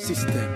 system.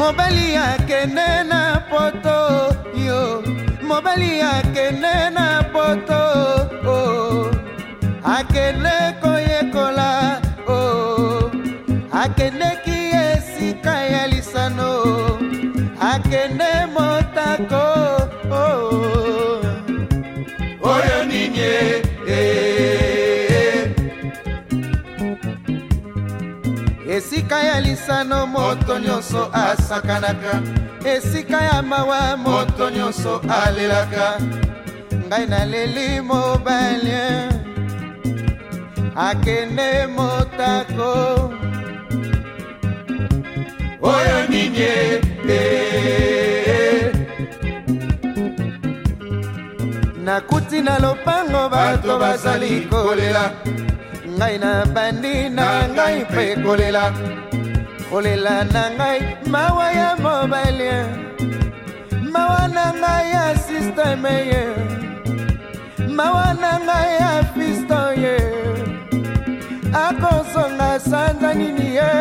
mobali akende na poto yo mobali akende na poto o akende koyekola o akende atako oh. oyo ninye eh. esika ya lisano moto nyonso asakanaka esika ya mawa moto nyonso alelaka ngai naleli mobali eh. akende motako oyo ninye eh. nakuti na lopango bato bazali kolela ngai na bandi na ngai mpe kolela kolela na ngai mawa ya mobali mawa na ngai ya sisteme ye mawa na ngai ya fisto ye akosonga sanza nini ye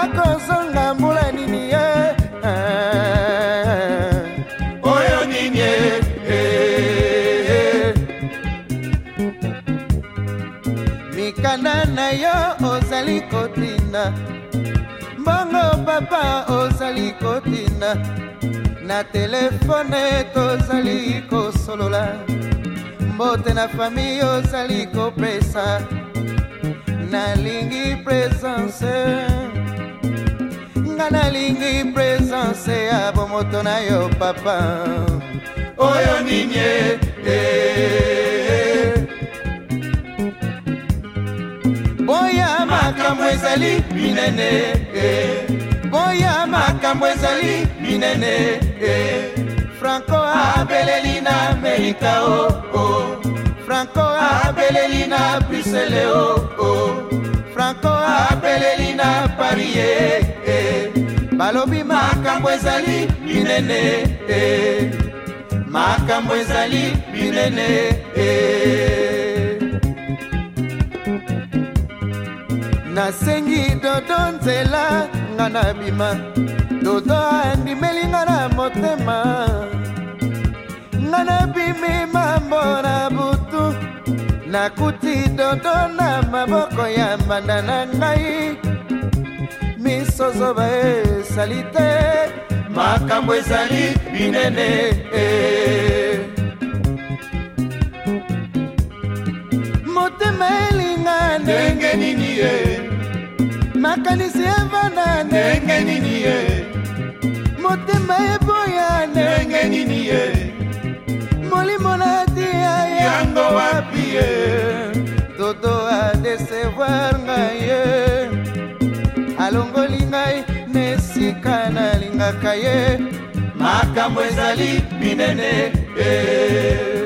akosonga mbula nini ye ah. ozali kotina mbongo papa ozali kotina na telefone tozali kosolola mbote na fami ozali kopesa nalingi presence nga nalingi presence ya bomoto na yo papa oyo ninye te eh. makambo ezali minene eh. boya makambo ezali minene eh. franco abeleli na amerika o oh, oh. franco abeleli na brusele o oh, oh. franco abeleli na paris eh, eh. balobi makambo ezali minene eh. makambo ezali minene eh. nasengi dodo nzela nga na bima dodo andimeli nga na motema nga nabimi mambo na butu nakuti dodo na maboko ya mbanda na ngai misozoba esali te makambo ezali binene eh. makanisi evana ndenge nini ye motema eboya ndenge nini ye molimo natia yango wapi ye toto adesevoir ngai ye alongoli ngai na esika nalingaka ye makambo ezali minene eh.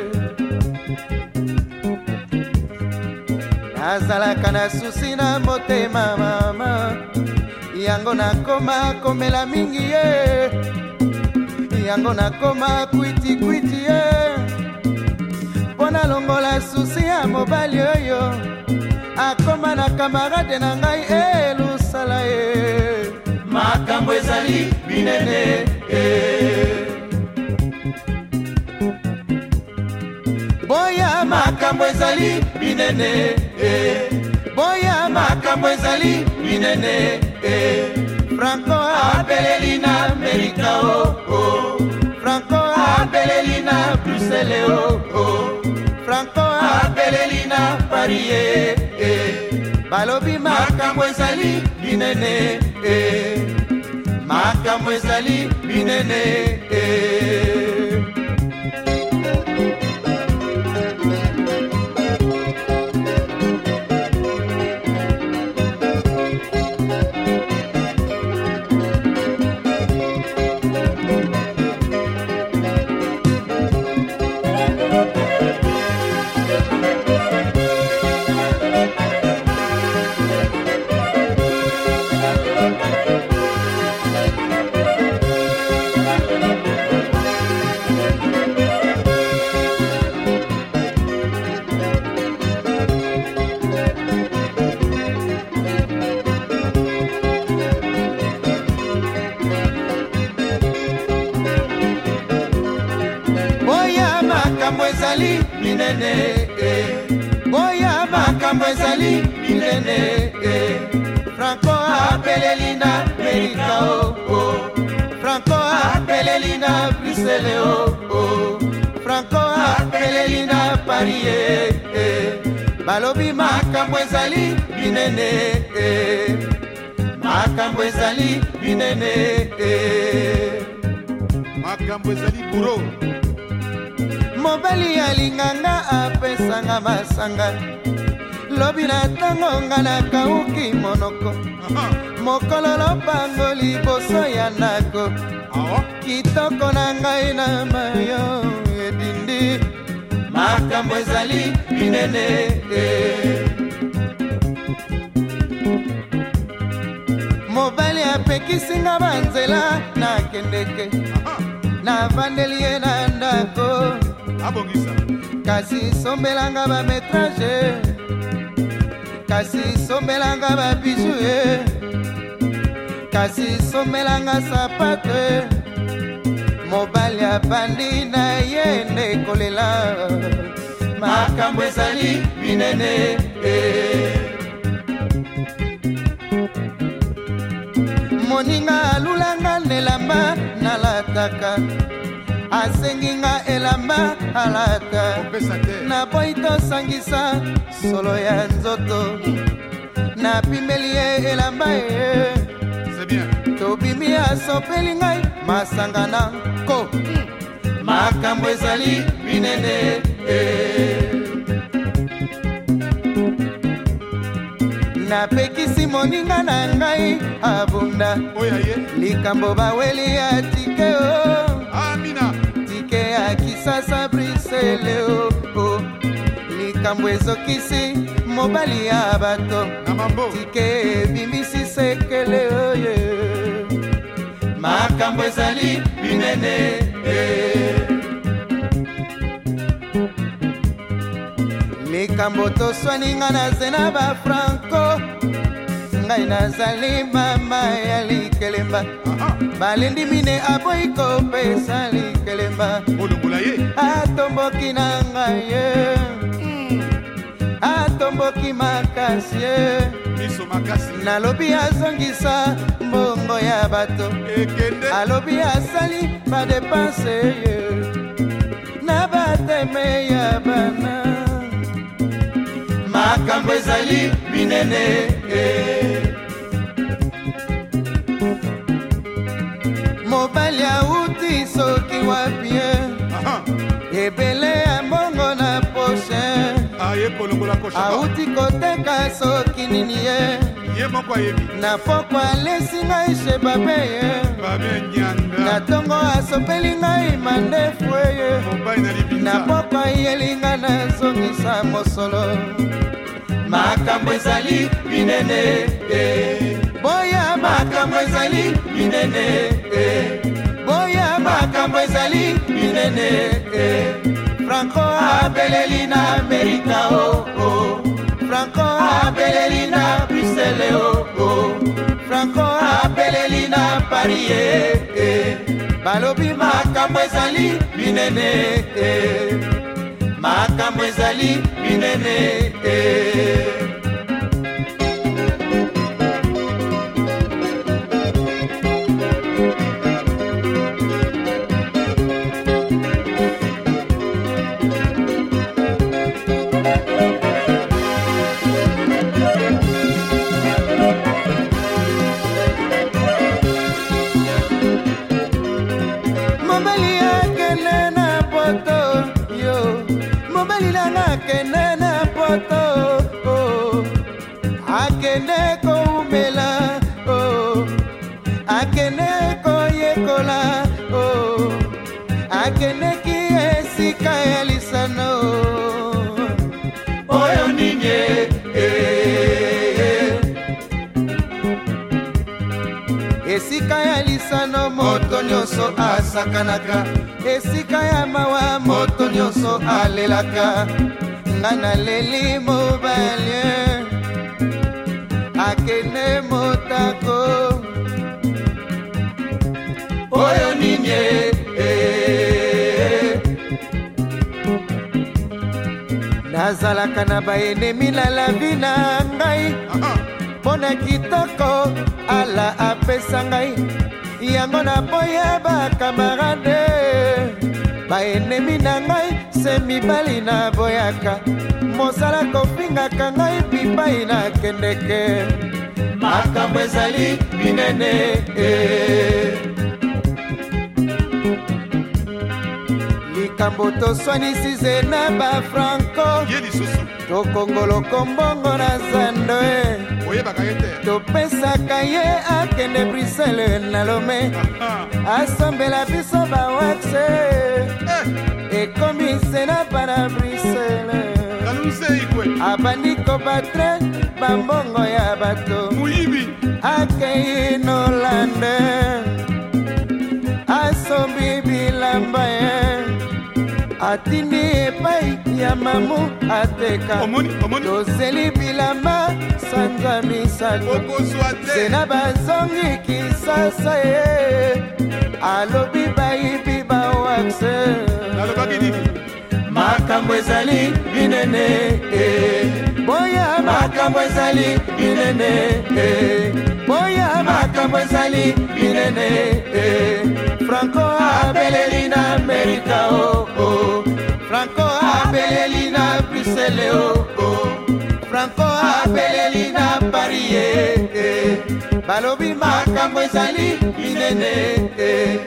nazalaka na susi na motema mama yango nakoma komela mingi ye yango nakoma kwitikwiti ye mpo nalongola susi ya mobali oyo akoma na kamarade na ngai elusala ye makambo ezali binene eh. boya makambo ezali binene boya makambo ezali minene e. franco abeleli na amerika o franco abeleli na brusele o franco abeleli na parie e. balobi makambo ezali minene e. makambo ezali minene likambo ezali minene e. franco apeleli na merika o franco apeleli na brisele o franco apeleli na paris e, e. balobi makambo ezali minene makambo ezali minene makambo ezali buro mobali alinganga apesanga masanga lobi na ntango nga nakauki monoko mokolo lobango liboso ya ndako kitoko na ngai na mayo edindi makambo ezali minene mobali apekisinga banzela nakendeke navandeli ye na ndako kasi sombelanga bametrage kasi sombelanga babisu e eh. kasi sombelanga sapato e mobali abandi na ye nde kolela makambo ezali minene e moninga alulanga nelamba nalataka asenginga elamba alata na ngai tosangisa solo ya nzoto napimeli ye elamba ye tobimi asopeli ngai masanga na nko makambo ezali minene e. napekisi moninga na ngai abunda likambo baweli ya tike o oh. tike ya kisasa briseleo oh. makambo ezokisi mobali ya bato tike ebimisi sekele oyo makambo ezali minene likambo eh. toswani nga nazena bafranco ngai nazali mama ya likelemba balendi mine aboyi kopesa likelemba atomboki na ngai ye eh. totomboki makasi biso eh. makasi nalobi azongisa mbongo ya bato ekende alobi asali badepanse ye eh. na bateme ya bana makambo ezali minene eh. mobali auti soki wapi auti koteka soki nini ye ye moko ayebi na poko alesi ngai shebabe ye na ntongo asopeli ngai mandefu eye na poko ayelinga nazongisa mosolo makambo ezali minene eh. boya makambo ezali minene eh. boya makambo ezali minene eh. franco abeleli na amerika pari ye eh, eh. balobi makambo ezali minene eh. makambo ezali minene akende koumela oh. akende koyekola oh. akendeki esika ya lisano oyo nini eh, eh, eh. esika ya lisano moto nyonso asakanaka esika ya mawa moto nyonso alelaka nga naleli mobalie akende motako oyo nini e, e, e. nazalaka na baenemi na lavi na ngai mpo na kitoko ala apesa ngai yango naboyeba kamarade baenemi na ngai se mibali na boyaka mosala kofingaka ngai bipai nakendeke makambo ezali minene eh. likambo toswanisi ze na bafranco tokongoloko mbongo na zando e topesaka ye akende brisele na lome ah, ah. asombela biso bawaxe eh. brise na bana brisele abandi kobatre bambongo ya bato moyibi akei nolande asombi bilamba ye atindi epai ya mamu ateka tozeli bilamba sanza misato sena bazongi kisasa ye alobi bayibi bawakse makambo ezali binene eh. boya makambo ezali binene eh. boya makambo ezali binene eh. franco abeleli na amerika o oh, oh. franco abeleli na brusele o oh, oh. franco abeleli na paris eh, eh. balobi makambo ezali binene eh.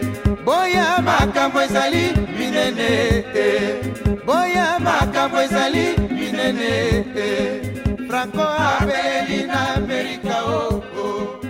boya makambo ezali minene te boya makambo ezali minene te franco apeleli na amerika o oh, oh.